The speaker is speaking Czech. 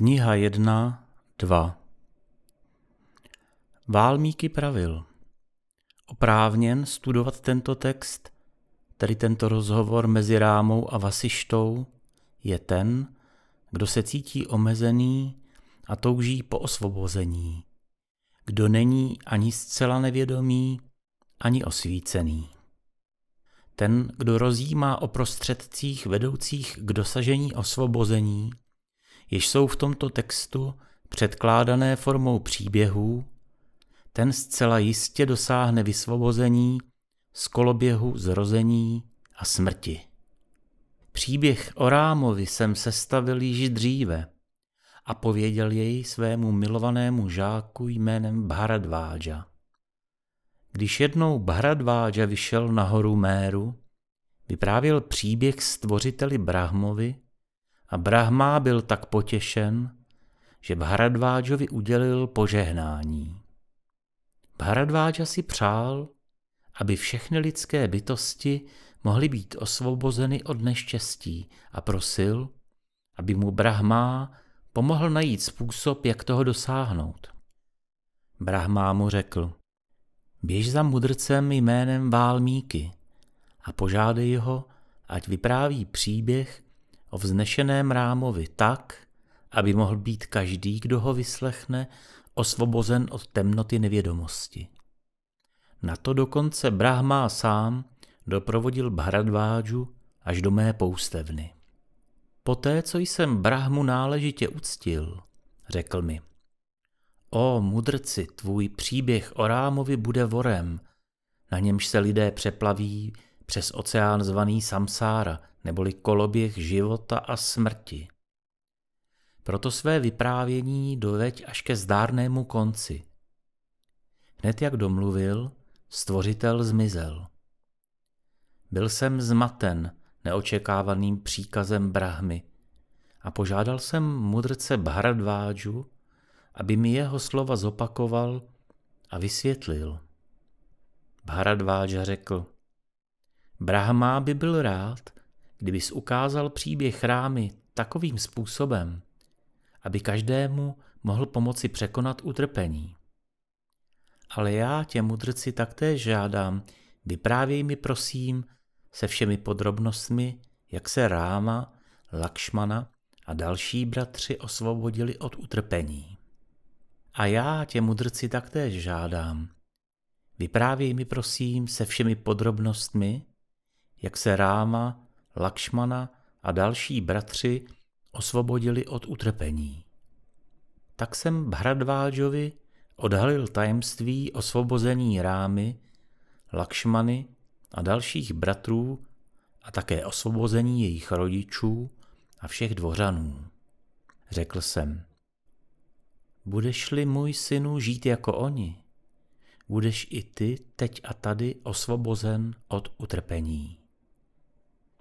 Kniha 1, 2 Válmíky pravil. Oprávněn studovat tento text, tedy tento rozhovor mezi Rámou a Vasištou, je ten, kdo se cítí omezený a touží po osvobození, kdo není ani zcela nevědomý, ani osvícený. Ten, kdo rozjímá o prostředcích vedoucích k dosažení osvobození, jež jsou v tomto textu předkládané formou příběhů, ten zcela jistě dosáhne vysvobození z koloběhu zrození a smrti. Příběh o Rámovi jsem sestavil již dříve a pověděl jej svému milovanému žáku jménem Bharadvája. Když jednou Bharadvája vyšel na horu Méru, vyprávěl příběh stvořiteli Brahmovi a Brahma byl tak potěšen, že Bharadvájovi udělil požehnání. Bharadvája si přál, aby všechny lidské bytosti mohly být osvobozeny od neštěstí a prosil, aby mu Brahma pomohl najít způsob, jak toho dosáhnout. Brahma mu řekl, běž za mudrcem jménem Válmíky a požádej ho, ať vypráví příběh o vznešeném rámovi tak, aby mohl být každý, kdo ho vyslechne, osvobozen od temnoty nevědomosti. Na to dokonce Brahma sám doprovodil Bharadvážu až do mé poustevny. Poté, co jsem Brahmu náležitě uctil, řekl mi, o mudrci, tvůj příběh o Rámovi bude vorem, na němž se lidé přeplaví přes oceán zvaný samsára, neboli koloběh života a smrti. Proto své vyprávění doveď až ke zdárnému konci. Hned jak domluvil, stvořitel zmizel. Byl jsem zmaten neočekávaným příkazem Brahmy a požádal jsem mudrce Bharadvážu, aby mi jeho slova zopakoval a vysvětlil. Bharadváža řekl, Brahma by byl rád, kdybys ukázal příběh rámy takovým způsobem, aby každému mohl pomoci překonat utrpení. Ale já tě, mudrci, taktéž žádám, vyprávěj mi prosím se všemi podrobnostmi, jak se Ráma, Lakšmana a další bratři osvobodili od utrpení. A já tě, mudrci, taktéž žádám, vyprávěj mi prosím se všemi podrobnostmi, jak se Ráma, Lakšmana a další bratři osvobodili od utrpení. Tak jsem Bhradvážovi odhalil tajemství osvobození Rámy, Lakšmany a dalších bratrů a také osvobození jejich rodičů a všech dvořanů. Řekl jsem, budeš-li můj synu žít jako oni, budeš i ty teď a tady osvobozen od utrpení.